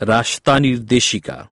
রাস্তা নির্দেশিকা